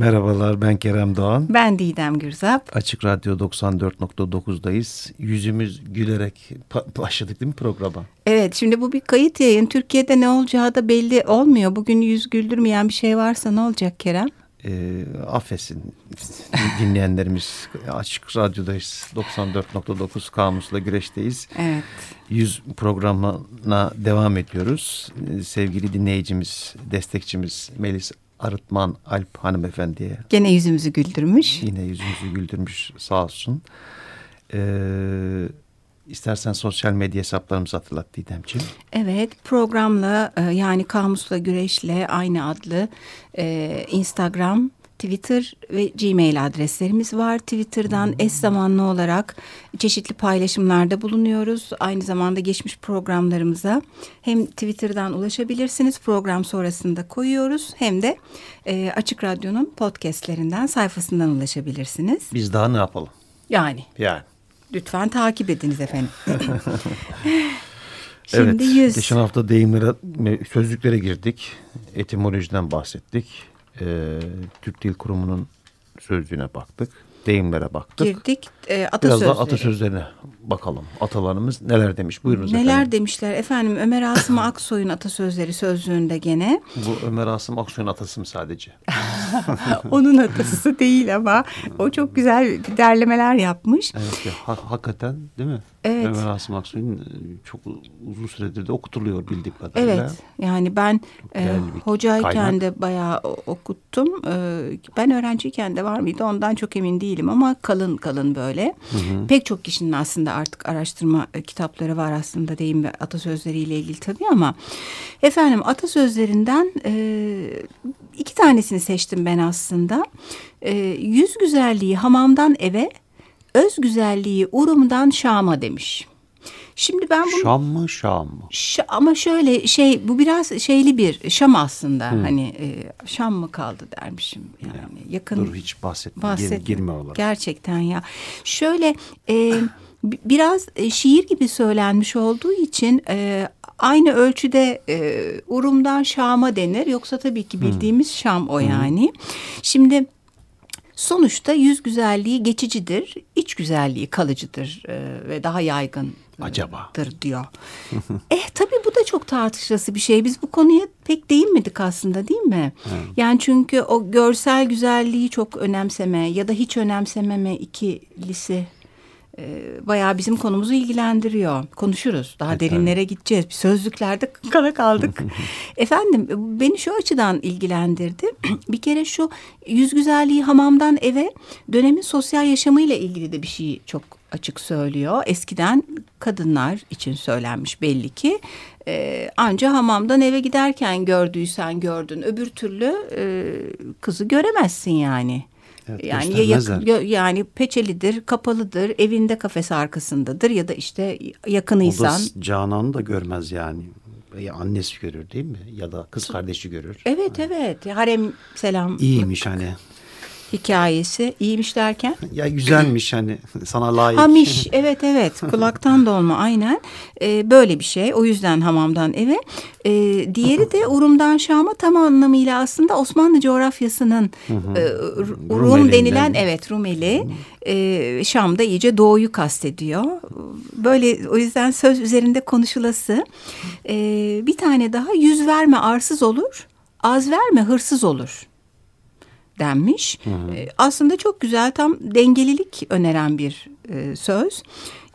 Merhabalar ben Kerem Doğan. Ben Didem Gürzap. Açık Radyo 94.9'dayız. Yüzümüz gülerek başladık değil mi programa? Evet şimdi bu bir kayıt yayın. Türkiye'de ne olacağı da belli olmuyor. Bugün yüz güldürmeyen bir şey varsa ne olacak Kerem? E, affetsin dinleyenlerimiz Açık Radyo'dayız 94.9 Kamus'la Güreş'teyiz. Evet. Yüz programına devam ediyoruz. Sevgili dinleyicimiz, destekçimiz Melis Arıtman Alp hanımefendiye. Gene yüzümüzü güldürmüş. Yine yüzümüzü güldürmüş sağ olsun. Ee, istersen sosyal medya hesaplarımızı hatırlat Didemciğim. Evet programla e, yani Kamusla Güreş'le aynı adlı e, Instagram, Twitter ve Gmail adreslerimiz var. Twitter'dan eş zamanlı olarak çeşitli paylaşımlarda bulunuyoruz. Aynı zamanda geçmiş programlarımıza hem Twitter'dan ulaşabilirsiniz. Program sonrasında koyuyoruz. Hem de e, Açık Radyo'nun podcastlerinden sayfasından ulaşabilirsiniz. Biz daha ne yapalım? Yani. Yani. Lütfen takip ediniz efendim. Şimdi evet, yüz. geçen hafta deyimlere, sözlüklere girdik. Etimolojiden bahsettik. Ee, Türk Dil Kurumu'nun sözlüğüne baktık deyimlere baktık. Girdik e, atasözleri. Biraz da atasözlerine bakalım. Atalarımız neler demiş? Buyurunuz neler efendim. demişler efendim Ömer Asım Aksoy'un atasözleri sözlüğünde gene. Bu Ömer Asım Aksoy'un atası mı sadece? Onun atası değil ama o çok güzel derlemeler yapmış. Evet ya, ha hakikaten değil mi? Evet. Ömer Asım Aksoy'un e, çok uzun süredir de okutuluyor bildiğim kadarıyla. Evet yani ben e, hocayken kaynak. de bayağı okuttum. E, ben öğrenciyken de var mıydı ondan çok emin değilim ama kalın kalın böyle. Hı hı. Pek çok kişinin aslında artık araştırma e, kitapları var aslında deyim ve atasözleriyle ilgili tabii ama efendim atasözlerinden e, iki tanesini seçtim ben aslında. E, yüz güzelliği hamamdan eve, öz güzelliği urumdan Şam'a demiş. Şimdi ben bunu... Şam mı Şam mı? Ş ama şöyle şey bu biraz şeyli bir Şam aslında. Hmm. Hani e, Şam mı kaldı dermişim yani. Ya, yakın. Dur hiç bahsetme. bahsetme. Gir, girme olarak. Gerçekten ya. Şöyle e, biraz e, şiir gibi söylenmiş olduğu için e, aynı ölçüde e, Urum'dan Şam'a denir. Yoksa tabii ki bildiğimiz hmm. Şam o yani. Hmm. Şimdi sonuçta yüz güzelliği geçicidir, iç güzelliği kalıcıdır e, ve daha yaygın acaba diyor. eh tabii bu da çok tartışılası bir şey. Biz bu konuya pek değinmedik aslında değil mi? Evet. Yani çünkü o görsel güzelliği çok önemseme ya da hiç önemsememe ikilisi e, bayağı bizim konumuzu ilgilendiriyor. Konuşuruz. Daha evet, derinlere gideceğiz. Bir sözlüklerde kala kaldık. Efendim beni şu açıdan ilgilendirdi. bir kere şu yüz güzelliği hamamdan eve dönemin sosyal yaşamıyla ilgili de bir şey çok açık söylüyor. Eskiden kadınlar için söylenmiş belli ki. E, anca hamamdan eve giderken gördüysen gördün. Öbür türlü e, kızı göremezsin yani. Evet, yani ya yakın, yani peçelidir, kapalıdır, evinde kafes arkasındadır ya da işte yakınıysan. O da Canan'ı da görmez yani. Ya annesi görür değil mi? Ya da kız kardeşi görür. Evet yani. evet. Harem selam. İyiymiş hani hikayesi. iyiymiş derken? Ya güzelmiş hani sana layık. Hamiş evet evet kulaktan dolma aynen. Ee, böyle bir şey o yüzden hamamdan eve. Ee, diğeri de Urum'dan Şam'a tam anlamıyla aslında Osmanlı coğrafyasının e, Rum Rumelinden. denilen evet Rumeli e, Şam'da iyice doğuyu kastediyor. Böyle o yüzden söz üzerinde konuşulası. Ee, bir tane daha yüz verme arsız olur az verme hırsız olur denmiş. Hı hı. E, aslında çok güzel tam dengelilik öneren bir e, söz.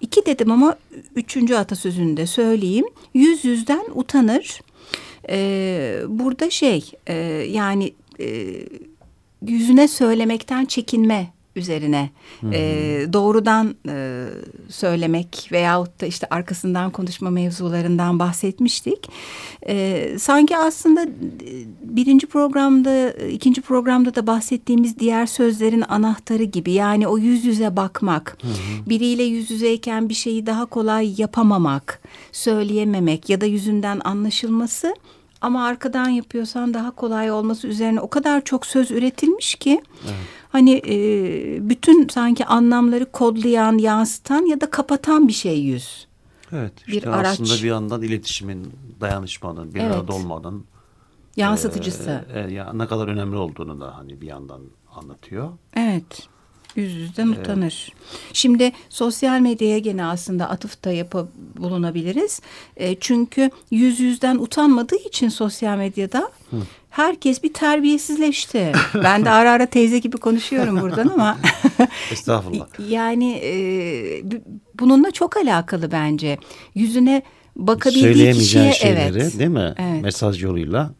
İki dedim ama üçüncü atasözünü de söyleyeyim. Yüz yüzden utanır. E, burada şey e, yani e, yüzüne söylemekten çekinme üzerine e, doğrudan e, söylemek veyahut da işte arkasından konuşma mevzularından bahsetmiştik. E, sanki aslında e, birinci programda, ikinci programda da bahsettiğimiz diğer sözlerin anahtarı gibi. Yani o yüz yüze bakmak, hı. biriyle yüz yüzeyken bir şeyi daha kolay yapamamak, söyleyememek ya da yüzünden anlaşılması ama arkadan yapıyorsan daha kolay olması üzerine o kadar çok söz üretilmiş ki evet. Hani e, bütün sanki anlamları kodlayan, yansıtan ya da kapatan bir şey yüz. Evet. Bir işte araç. aslında bir yandan iletişimin, dayanışmanın, bir evet. arada olmanın Yansıtıcısı. E, e, ya ne kadar önemli olduğunu da hani bir yandan anlatıyor. Evet. Yüz yüzden utanır. Şimdi sosyal medyaya gene aslında atıfta yapı bulunabiliriz. E, çünkü yüz yüzden utanmadığı için sosyal medyada herkes bir terbiyesizleşti. ben de ara ara teyze gibi konuşuyorum buradan ama Estağfurullah. yani e, bununla çok alakalı bence. Yüzüne bakabildiği kişiye şeyleri evet. değil mi? Evet. Mesaj yoluyla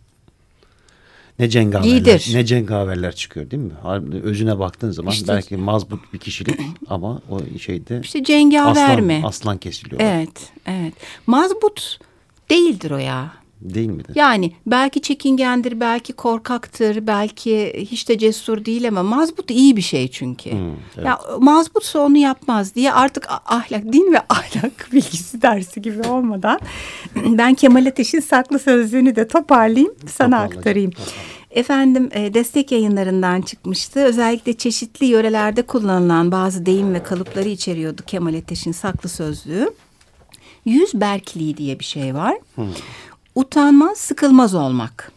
ne cengaverler, Giydir. ne cengaverler çıkıyor değil mi? Özüne baktığın zaman İşte- belki mazbut bir kişilik ama o şeyde İşte cengaver aslan, mi? aslan kesiliyor. Evet, evet. Mazbut değildir o ya. Değil midir? Yani belki çekingendir, belki korkaktır, belki hiç de cesur değil ama mazbut iyi bir şey çünkü. evet. Ya mazbutsa onu yapmaz diye artık ahlak, din ve ahlak bilgisi dersi gibi olmadan ben Kemal Ateş'in saklı sözlüğünü de toparlayayım, sana Toparla, aktarayım. Efendim e, destek yayınlarından çıkmıştı. Özellikle çeşitli yörelerde kullanılan bazı deyim ve kalıpları içeriyordu Kemal Ateş'in saklı sözlüğü. Yüz berkliği diye bir şey var. Utanmaz, sıkılmaz olmak.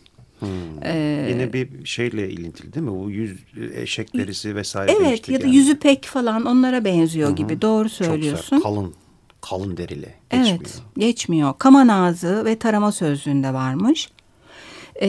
Ee, Yine bir şeyle ilintili değil mi? Bu yüz eşek derisi vesaire. Evet ya da yani. yüzü pek falan onlara benziyor gibi. Doğru Çok söylüyorsun. sert, kalın, kalın derili. Geçmiyor. Evet, geçmiyor. Kaman ağzı ve tarama sözlüğünde varmış. Ee,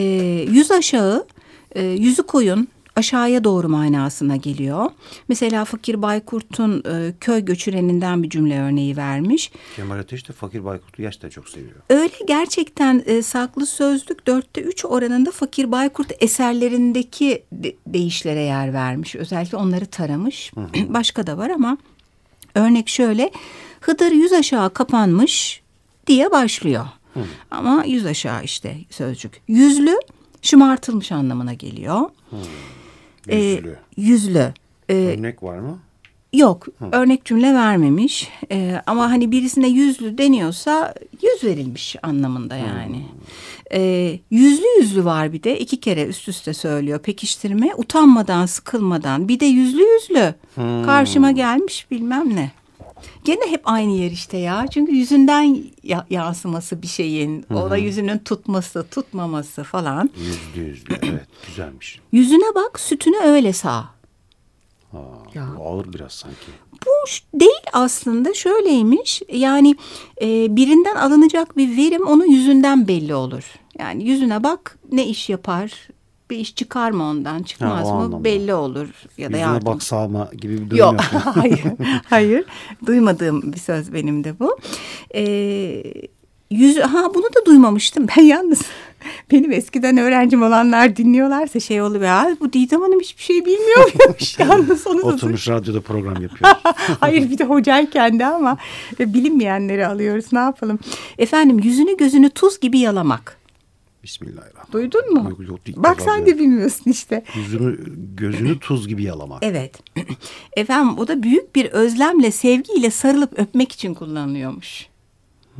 yüz aşağı, e, yüzü koyun, aşağıya doğru manasına geliyor. Mesela Fakir Baykurt'un e, köy göçüreninden bir cümle örneği vermiş. Kemal Ateş de Fakir Baykurt'u gerçekten çok seviyor. Öyle gerçekten e, saklı sözlük dörtte üç oranında Fakir Baykurt eserlerindeki de- deyişlere yer vermiş. Özellikle onları taramış. Başka da var ama örnek şöyle. Hıdır yüz aşağı kapanmış diye başlıyor. Ama yüz aşağı işte sözcük. Yüzlü şımartılmış anlamına geliyor. Ee, Yüzlü. yüzlü. Ee, Örnek var mı? Yok örnek cümle vermemiş Ee, ama hani birisine yüzlü deniyorsa yüz verilmiş anlamında yani. Ee, yüzlü yüzlü var bir de iki kere üst üste söylüyor pekiştirme utanmadan sıkılmadan bir de yüzlü yüzlü karşıma gelmiş bilmem ne. Gene hep aynı yer işte ya çünkü yüzünden ya- yansıması bir şeyin ona yüzünün tutması tutmaması falan. Yüzlü yüzlü. evet güzelmiş. Yüzüne bak sütünü öyle sağ. Ha, Ya. Bu ağır biraz sanki. Bu değil aslında şöyleymiş yani e, birinden alınacak bir verim onun yüzünden belli olur. Yani yüzüne bak ne iş yapar bir iş çıkar mı ondan çıkmaz Ha, mı anlamda. belli olur ya da Yüzüne yardım. bak sağma gibi bir durum Yok yok. hayır hayır duymadığım bir söz benim de bu. Ee, yüzü ha bunu da duymamıştım ben yalnız. Benim eskiden öğrencim olanlar dinliyorlarsa şey oluyor. Ya, bu Didem Hanım hiçbir şey bilmiyor muymuş yalnız onu da Oturmuş radyoda program yapıyor. Hayır bir de hocayken de ama e, bilinmeyenleri alıyoruz ne yapalım. Efendim yüzünü gözünü tuz gibi yalamak. Bismillahirrahmanirrahim. Duydun mu? Yok, yok, Bak sen de bilmiyorsun işte. Yüzünü gözünü tuz gibi yalamak. Evet. Efendim o da büyük bir özlemle sevgiyle sarılıp öpmek için kullanılıyormuş.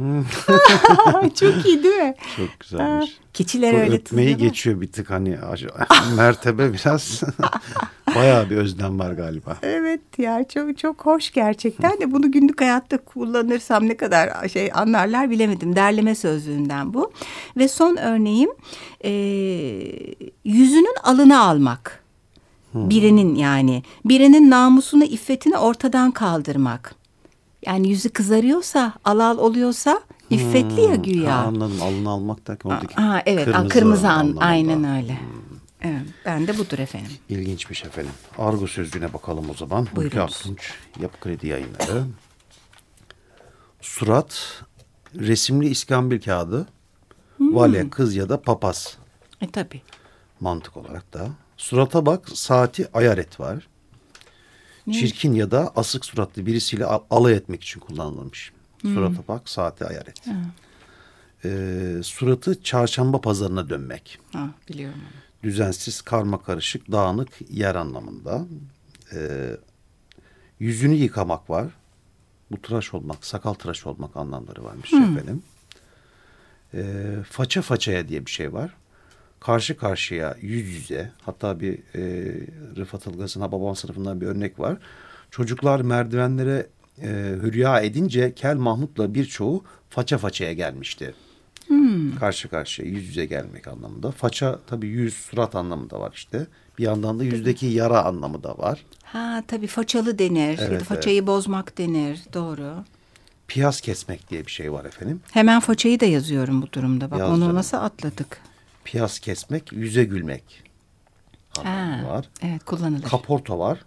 Çok iyi değil mi? Çok güzelmiş. Keçiler Bu öyle öpmeyi geçiyor bir tık hani mertebe biraz bayağı bir özlem var galiba. Evet ya çok çok hoş gerçekten de bunu günlük hayatta kullanırsam ne kadar şey anlarlar bilemedim. Derleme sözlüğünden bu. Ve son örneğim e, yüzünün alını almak. Birinin yani birinin namusunu iffetini ortadan kaldırmak. Yani yüzü kızarıyorsa alal oluyorsa iffetli ya güya. Ha, anladım alını almak derken oradaki Ha, evet kırmızı, kırmızı an, anlamında. aynen öyle. Evet, ben de budur efendim. İlginçmiş efendim. Argo sözlüğüne bakalım o zaman. Buyurunuz. Aktunç Yapı Kredi Yayınları. Surat, resimli iskambil kağıdı, Hmm. vale, kız ya da papaz E tabii. mantık olarak da. Surata bak, saati ayar et Çirkin ya da asık suratlı birisiyle al- alay etmek için kullanılmış. Hmm. Surata bak, saati ayar et. Ee, suratı çarşamba pazarına dönmek. Ha, biliyorum onu. düzensiz, karma karışık, dağınık yer anlamında. Ee, yüzünü yıkamak var. Bu tıraş olmak, sakal tıraş olmak anlamları varmış efendim. Ee, faça façaya diye bir şey var. Karşı karşıya, yüz yüze. Hatta bir e, Rıfat Ilgaz'ın babam sınıfından bir örnek var. Çocuklar merdivenlere e, hürya edince Kel Mahmut'la birçoğu faça façaya gelmişti. Hmm. Karşı karşıya yüz yüze gelmek anlamında. Faça tabii yüz surat anlamı da var işte. Bir yandan da yüzdeki yara anlamı da var. Ha tabii façalı denir. Evet, façayı bozmak denir. Doğru. Piyaz kesmek diye bir şey var efendim. Hemen façayı da yazıyorum bu durumda. Bak Yaz onu nasıl atladık? Piyaz kesmek, yüze gülmek anlamı Ha, var. Evet kullanılır. Kaporta var.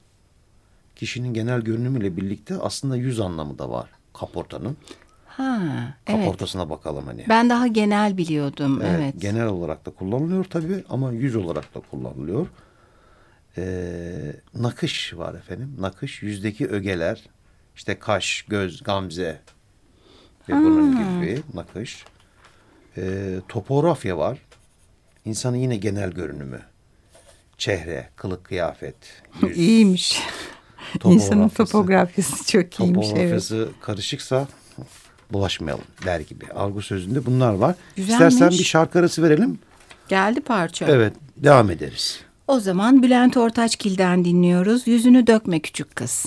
Kişinin genel görünümüyle birlikte aslında yüz anlamı da var kaportanın. ha, evet. Kaportasına bakalım hani. Ben daha genel biliyordum. Evet, Evet. Genel olarak da kullanılıyor tabii ama yüz olarak da kullanılıyor. Ee, nakış var efendim. Nakış yüzdeki ögeler, işte kaş, göz, gamze ve bunun gibi nakış. Ee, topografya var. İnsanın yine genel görünümü. Çehre, kılık, kıyafet, yüz. İyiymiş. İnsanın Topografyası. çok iyiymiş. Evet. Topografyası karışıksa bulaşmayalım der gibi. Algı sözünde bunlar var. Güzelmiş. İstersen bir şarkı arası verelim. Geldi parça. Evet, devam ederiz. O zaman Bülent Ortaçgil'den dinliyoruz. Yüzünü dökme küçük kız.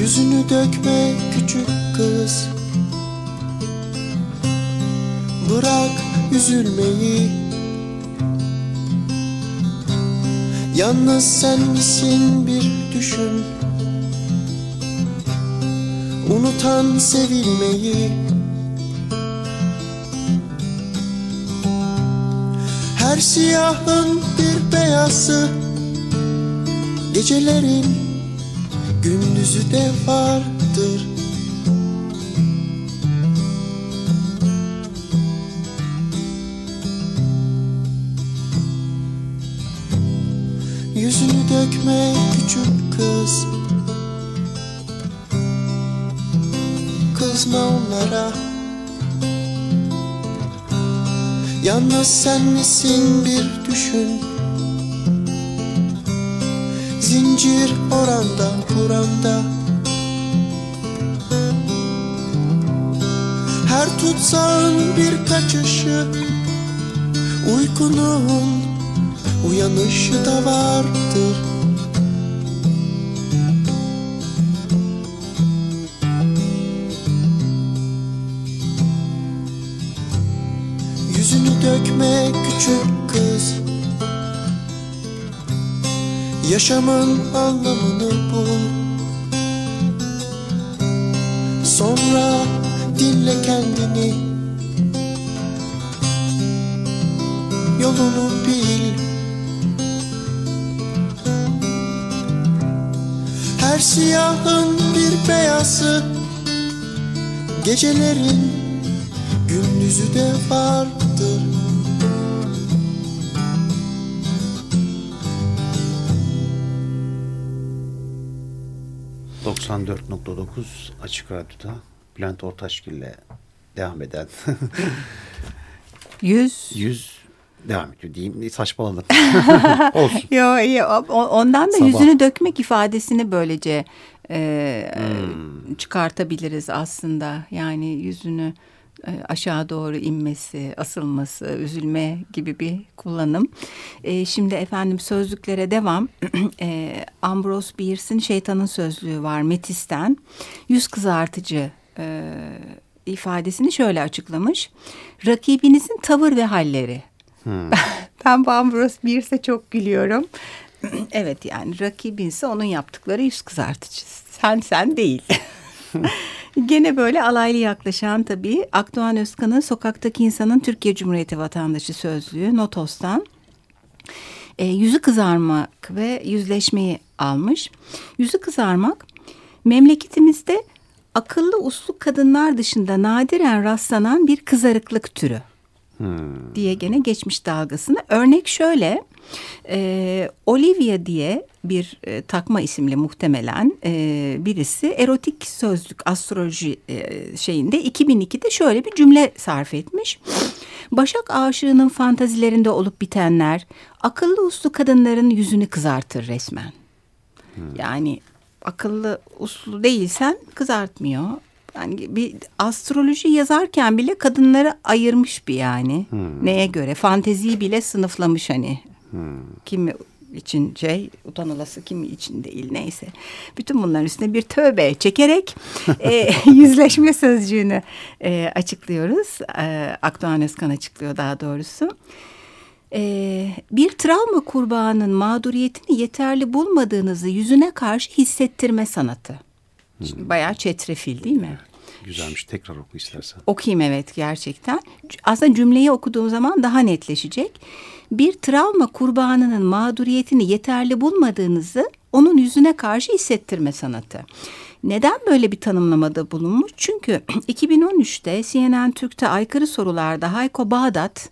Yüzünü dökme küçük kız. Bırak üzülmeyi. Yalnız sen misin bir düşün. Unutan sevilmeyi. Her siyahın bir beyazı. Gecelerin gündüzü de vardır. Yüzünü dökme küçük kız. Kızma onlara. Yalnız sen misin bir düşün Zincir oranda buranda Her tutsağın bir kaçışı Uykunun uyanışı da vardır. Yüzünü dökme küçük Yaşamın anlamını bul. Sonra dinle kendini. Yolunu bil. Her siyahın bir beyazı. Gecelerin gündüzü de vardır 94.9 Açık Radyo'da Bülent Ortaçgil'le devam eden Yüz. yüz devam ediyor diyeyim. Saçmaladım. Olsun. Yo, o- ondan da Sabah. yüzünü dökmek ifadesini böylece e, Hmm. çıkartabiliriz aslında. Yani yüzünü e, aşağı doğru inmesi, asılması, üzülme gibi bir kullanım. E, şimdi efendim sözlüklere devam. e, Ambrose Bierce'in Şeytanın Sözlüğü var Metis'ten. Yüz kızartıcı e, ifadesini şöyle açıklamış. Rakibinizin tavır ve halleri. ben bu Ambrose Bierce'e çok gülüyorum. evet yani rakibinse onun yaptıkları yüz kızartıcı. Sen sen değil. Gene böyle alaylı yaklaşan tabii Akdoğan Özkan'ın Sokaktaki İnsanın Türkiye Cumhuriyeti Vatandaşı Sözlüğü Notos'tan e, yüzü kızarmak ve yüzleşmeyi almış. Yüzü kızarmak memleketimizde akıllı uslu kadınlar dışında nadiren rastlanan bir kızarıklık türü diye gene geçmiş dalgasını. Örnek şöyle e, Olivia diye bir e, takma isimli muhtemelen e, birisi erotik sözlük astroloji e, şeyinde 2002'de şöyle bir cümle sarf etmiş. Başak aşığının fantazilerinde olup bitenler akıllı uslu kadınların yüzünü kızartır resmen. Yani akıllı uslu değilsen kızartmıyor. yani bir astroloji yazarken bile kadınları ayırmış bir yani. Neye göre? Fanteziyi bile sınıflamış hani. Kimi için şey utanılası kimi için değil neyse. Bütün bunların üstüne bir tövbe çekerek e, yüzleşme sözcüğünü e, açıklıyoruz. E, Akdoğan Özkan açıklıyor daha doğrusu. E, bir travma kurbanının mağduriyetini yeterli bulmadığınızı yüzüne karşı hissettirme sanatı. Şimdi bayağı çetrefil değil mi? Güzelmiş. Tekrar oku istersen. Okuyayım evet gerçekten. Aslında cümleyi okuduğum zaman daha netleşecek. Bir travma kurbanının mağduriyetini yeterli bulmadığınızı onun yüzüne karşı hissettirme sanatı. Neden böyle bir tanımlamada bulunmuş? Çünkü 2013'te CNN Türk'te aykırı sorularda Hayko Bağdat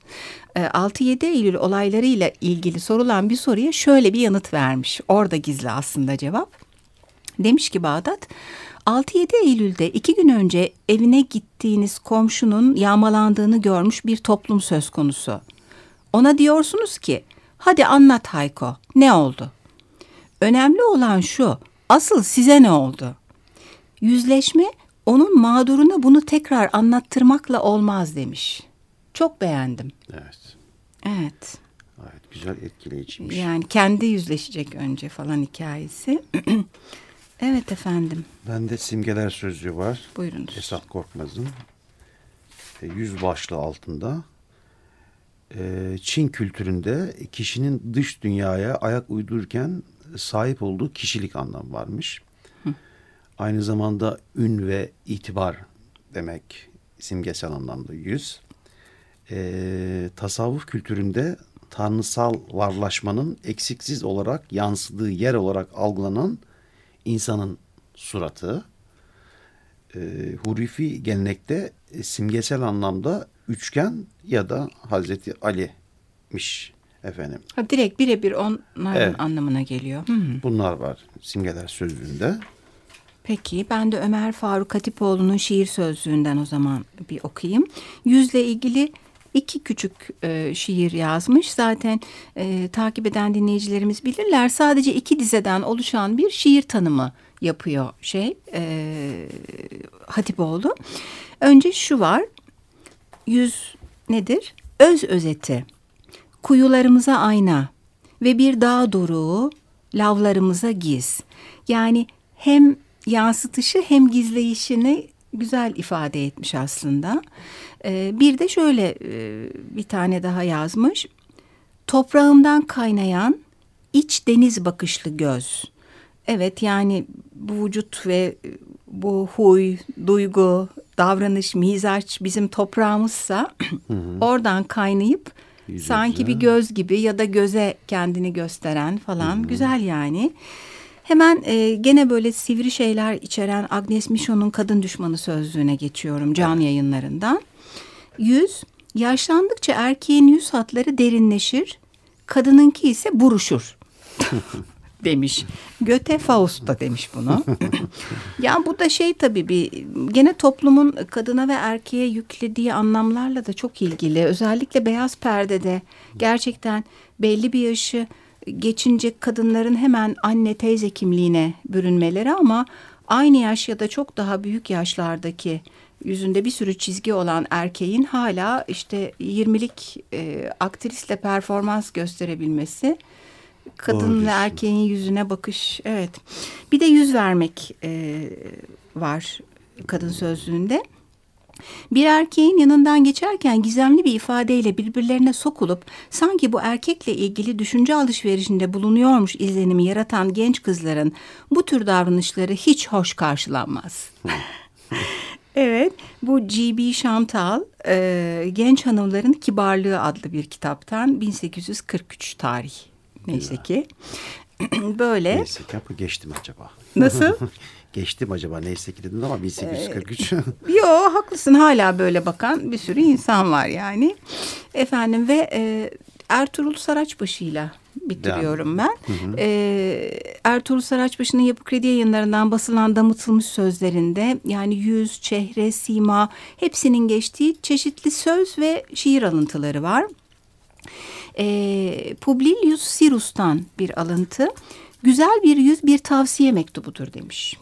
6-7 e, Eylül olaylarıyla ilgili sorulan bir soruya şöyle bir yanıt vermiş. Orada gizli aslında cevap. Demiş ki Bağdat 6-7 Eylül'de iki gün önce evine gittiğiniz komşunun yağmalandığını görmüş bir toplum söz konusu. Ona diyorsunuz ki hadi anlat Hayko ne oldu? Önemli olan şu asıl size ne oldu? Yüzleşme onun mağduruna bunu tekrar anlattırmakla olmaz demiş. Çok beğendim. Evet. Evet. Evet güzel etkileyiciymiş. Yani kendi yüzleşecek önce falan hikayesi. evet efendim. Bende simgeler sözlüğü var. Buyurunuz. Esat Korkmaz'ın. E, yüz başlığı altında. E, Çin kültüründe kişinin dış dünyaya ayak uydururken sahip olduğu kişilik anlamı varmış. Hı. Aynı zamanda ün ve itibar demek simgesel anlamda yüz. E, tasavvuf kültüründe tanrısal varlaşmanın eksiksiz olarak yansıdığı yer olarak algılanan insanın suratı. E, Hurifi gelenekte e, simgesel anlamda üçgen ya da Hazreti Ali'miş efendim. Ha, direkt birebir onların evet. anlamına geliyor. -hı. Bunlar var simgeler sözlüğünde. Peki ben de Ömer Faruk Hatipoğlu'nun şiir sözlüğünden o zaman bir okuyayım. Yüzle ilgili iki küçük e, şiir yazmış. Zaten e, takip eden dinleyicilerimiz bilirler. Sadece iki dizeden oluşan bir şiir tanımı yapıyor şey e, Hatipoğlu. Önce şu var. Yüz nedir? Öz özeti. Kuyularımıza ayna ve bir dağ doruğu lavlarımıza giz. Yani hem yansıtışı hem gizleyişini güzel ifade etmiş aslında. Ee, bir de şöyle e, bir tane daha yazmış. Toprağımdan kaynayan iç deniz bakışlı göz. Evet yani bu vücut ve bu huy, duygu, davranış, mizaç bizim toprağımızsa hı hı. oradan kaynayıp Yüzümüze. sanki bir göz gibi ya da göze kendini gösteren falan hı hı. güzel yani. Hemen e, gene böyle sivri şeyler içeren Agnes Michon'un Kadın Düşmanı sözlüğüne geçiyorum can evet. yayınlarından. Yüz, yaşlandıkça erkeğin yüz hatları derinleşir, kadınınki ise buruşur. demiş. Göte Faust da demiş bunu. ya bu da şey tabii bir gene toplumun kadına ve erkeğe yüklediği anlamlarla da çok ilgili. Özellikle beyaz perdede gerçekten belli bir yaşı geçince kadınların hemen anne teyze kimliğine bürünmeleri ama aynı yaş ya da çok daha büyük yaşlardaki yüzünde bir sürü çizgi olan erkeğin hala işte 20'lik e, aktrisle performans gösterebilmesi kadın ve erkeğin yüzüne bakış evet bir de yüz vermek e, var kadın sözlüğünde. Bir erkeğin yanından geçerken gizemli bir ifadeyle birbirlerine sokulup sanki bu erkekle ilgili düşünce alışverişinde bulunuyormuş izlenimi yaratan genç kızların bu tür davranışları hiç hoş karşılanmaz. evet bu G.B. Chantal e, Genç Hanımların Kibarlığı adlı bir kitaptan 1843 tarih neyse ki. Böyle. Neyse ki geçtim acaba. Nasıl? geçtim acaba neyse ki dedin ama 1843. Ee, yo haklısın hala böyle bakan bir sürü insan var yani. Efendim ve e, Ertuğrul Saraçbaşı'yla bitiriyorum ben. Hı hı. Ee, Ertuğrul Saraçbaşı'nın Yapı Kredi yayınlarından basılan damıtılmış sözlerinde yani yüz, çehre, sima hepsinin geçtiği çeşitli söz ve şiir alıntıları var. Ee, Publilius Sirus'tan bir alıntı. Güzel bir yüz bir tavsiye mektubudur demiş.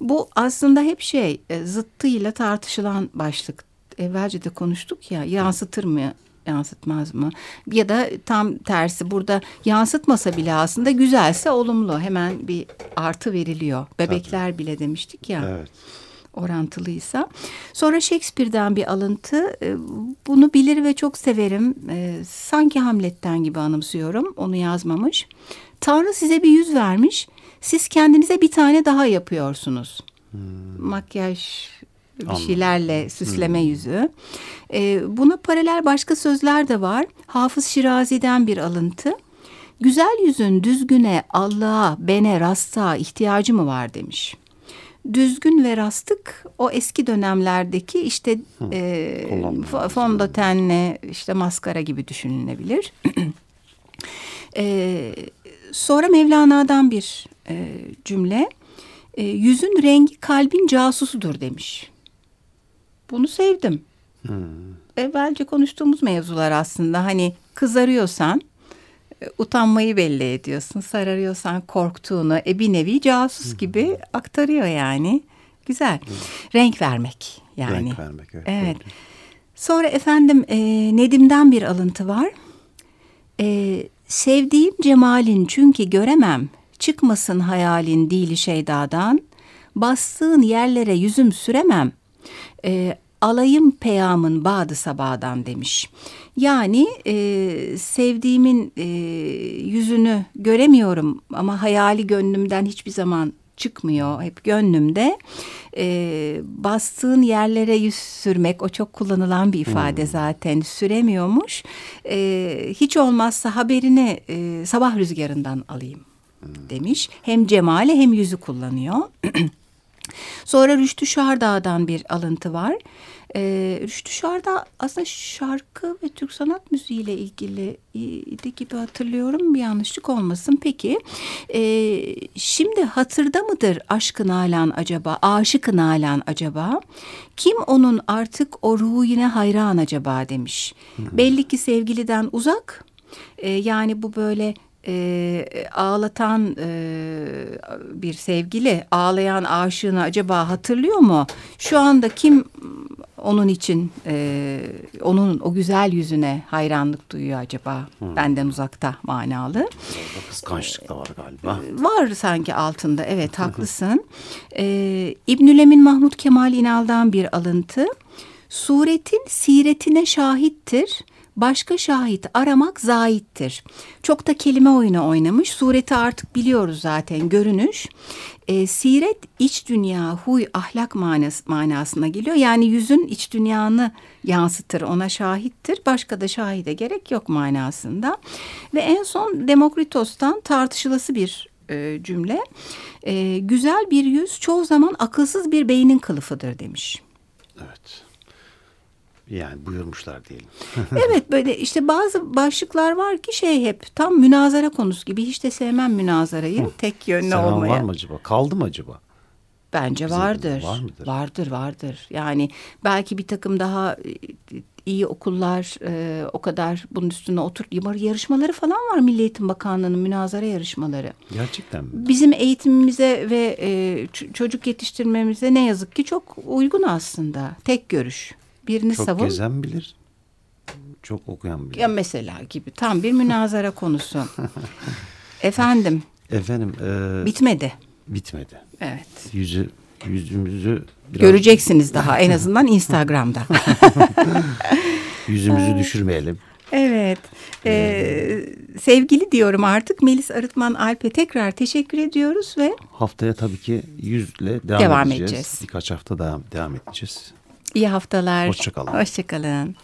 Bu aslında hep şey e, zıttıyla tartışılan başlık. Evvelce de konuştuk ya yansıtır mı yansıtmaz mı? Ya da tam tersi burada yansıtmasa bile aslında güzelse olumlu hemen bir artı veriliyor. Bebekler bile demiştik ya. Evet. orantılıysa. Sonra Shakespeare'den bir alıntı. E, Bunu bilir ve çok severim. E, Sanki Hamlet'ten gibi anımsıyorum. Onu yazmamış. Tanrı size bir yüz vermiş. Siz kendinize bir tane daha yapıyorsunuz. Makyaj bir Anladım. şeylerle süsleme yüzü. E, buna paralel başka sözler de var. Hafız Şirazi'den bir alıntı. Güzel yüzün düzgüne, Allah'a, bene, rasta ihtiyacı mı var demiş. Düzgün ve rastık o eski dönemlerdeki işte e, kullanılan fo- fondötenle işte maskara gibi düşünülebilir. E, sonra Mevlana'dan bir e, cümle. E, yüzün rengi kalbin casusudur demiş. Bunu sevdim. Evvelce konuştuğumuz mevzular aslında hani kızarıyorsan e, utanmayı belli ediyorsun. Sararıyorsan korktuğunu e bir nevi casus gibi aktarıyor yani. Güzel. Renk vermek yani. Renk vermek. Evet. Evet. Sonra efendim e, Nedim'den bir alıntı var. E, sevdiğim cemalin çünkü göremem. Çıkmasın hayalin dili şeydadan. Bastığın yerlere yüzüm süremem. E, alayım peyamın badı sabadan demiş. Yani e, sevdiğimin e, yüzünü göremiyorum ama hayali gönlümden hiçbir zaman çıkmıyor hep gönlümde. E, bastığın yerlere yüz sürmek o çok kullanılan bir ifade zaten süremiyormuş. E, hiç olmazsa haberini e, sabah rüzgarından alayım demiş. Hem cemali hem yüzü kullanıyor. Sonra Rüştü Şardağ'dan bir alıntı var. Ee, Rüştü Şardağ aslında şarkı ve Türk sanat müziği ile ilgili idi gibi hatırlıyorum. Bir yanlışlık olmasın. Peki ee, şimdi hatırda mıdır aşkın alan acaba? Aşıkın alan acaba? Kim onun artık o ruhine hayran acaba demiş. Belli ki sevgiliden uzak. Ee, yani bu böyle e, ağlatan e, bir sevgili ağlayan aşığını acaba hatırlıyor mu? Şu anda kim onun için e, onun o güzel yüzüne hayranlık duyuyor acaba? Benden uzakta manalı. Orada kıskançlık da var galiba. Var sanki altında evet haklısın. Ee, İbnülemin Mahmut Kemal İnal'dan bir alıntı. Suretin siretine şahittir. Başka şahit aramak zaittir. Çok da kelime oyunu oynamış. Sureti artık biliyoruz zaten görünüş. Ee, siret iç dünya, huy, ahlak manas, manasına geliyor. Yani yüzün iç dünyanı yansıtır, ona şahittir. Başka da şahide gerek yok manasında. Ve en son Demokritos'tan tartışılası bir e, cümle. E, güzel bir yüz çoğu zaman akılsız bir beynin kılıfıdır demiş. Yani buyurmuşlar diyelim. evet böyle işte bazı başlıklar var ki şey hep tam münazara konusu gibi hiç de sevmem münazarayı tek yönlü Seven olmaya. var mı acaba? Kaldı mı acaba? Bence Bizim vardır. var mıdır? Vardır vardır. Yani belki bir takım daha e, iyi okullar e, o kadar bunun üstüne otur yarışmaları falan var Milli Eğitim Bakanlığı'nın münazara yarışmaları. Gerçekten mi? Bizim eğitimimize ve e, çocuk yetiştirmemize ne yazık ki çok uygun aslında. Tek görüş. Birini Çok savun. gezen bilir. Çok okuyan bilir. Ya mesela gibi tam bir münazara konusu. Efendim Efendim e, bitmedi. bitmedi. Evet. Yüzü yüzümüzü biraz Göreceksiniz daha en azından Instagram'da. yüzümüzü düşürmeyelim. Evet. Ee, sevgili diyorum artık Melis Arıtman Alp'e tekrar teşekkür ediyoruz ve Haftaya tabii ki yüzle devam, Devam edeceğiz. edeceğiz. Birkaç hafta daha devam edeceğiz. İyi haftalar. Hoşça kalın. Hoşçakalın.